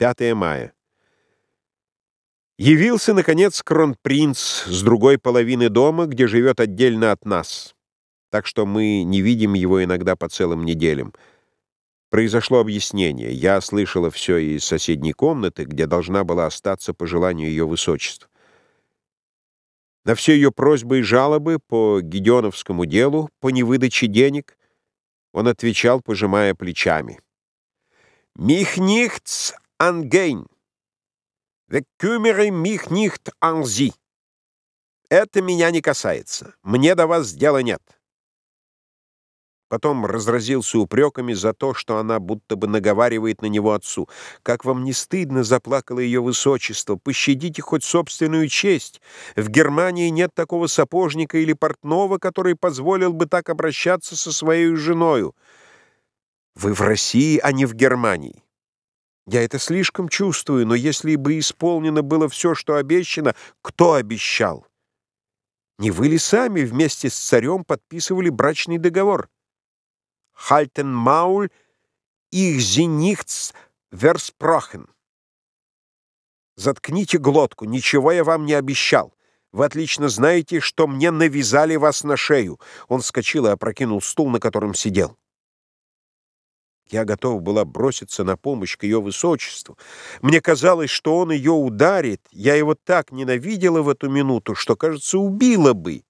5 мая. Явился, наконец, кронпринц с другой половины дома, где живет отдельно от нас, так что мы не видим его иногда по целым неделям. Произошло объяснение. Я слышала все из соседней комнаты, где должна была остаться по желанию ее высочества. На все ее просьбы и жалобы по Гедеоновскому делу, по невыдаче денег, он отвечал, пожимая плечами. «Mich nichts angehen. Wir kümmere mich nicht an Sie. Это меня не касается. Мне до вас дела нет». Потом разразился упреками за то, что она будто бы наговаривает на него отцу. «Как вам не стыдно?» — заплакало ее высочество. «Пощадите хоть собственную честь. В Германии нет такого сапожника или портного, который позволил бы так обращаться со своей женою. Вы в России, а не в Германии. Я это слишком чувствую, но если бы исполнено было все, что обещано, кто обещал? Не вы ли сами вместе с царем подписывали брачный договор?» ich sie nichts versprochen. Заткните глотку, ничего я вам не обещал. Вы отлично знаете, что мне навязали вас на шею. Он вскочил и опрокинул стул, на котором сидел. Я готова была броситься на помощь к ее высочеству. Мне казалось, что он ее ударит. Я его так ненавидела в эту минуту, что, кажется, убила бы.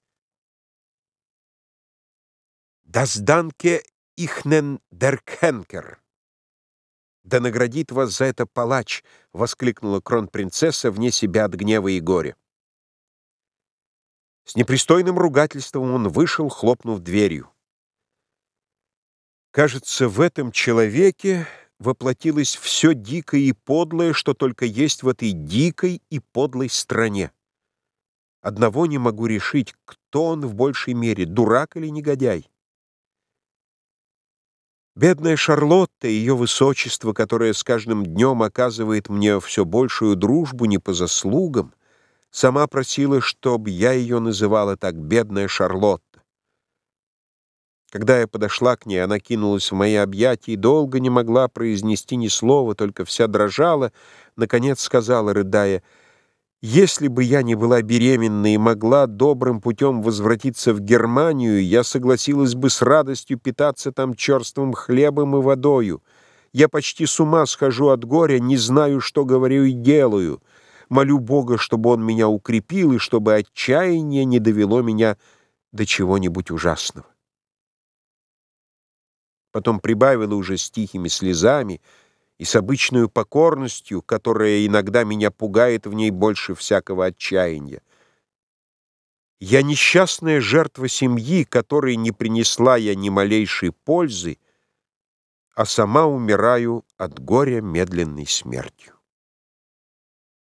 Das danke ихнен деркенкер. «Да наградит вас за это палач!» — воскликнула кронпринцесса вне себя от гнева и горя. С непристойным ругательством он вышел, хлопнув дверью. Кажется, в этом человеке воплотилось все дикое и подлое, что только есть в этой дикой и подлой стране. Одного не могу решить, кто он в большей мере, дурак или негодяй. Бедная Шарлотта, ее высочество, которое с каждым днем оказывает мне все большую дружбу не по заслугам, сама просила, чтобы я ее называла так «бедная Шарлотта». Когда я подошла к ней, она кинулась в мои объятия и долго не могла произнести ни слова, только вся дрожала, наконец сказала, рыдая, — если бы я не была беременна и могла добрым путем возвратиться в Германию, я согласилась бы с радостью питаться там черствым хлебом и водою. Я почти с ума схожу от горя, не знаю, что говорю и делаю. Молю Бога, чтобы Он меня укрепил и чтобы отчаяние не довело меня до чего-нибудь ужасного. Потом прибавила уже с тихими слезами — и с обычной покорностью, которая иногда меня пугает в ней больше всякого отчаяния. Я несчастная жертва семьи, которой не принесла я ни малейшей пользы, а сама умираю от горя медленной смертью.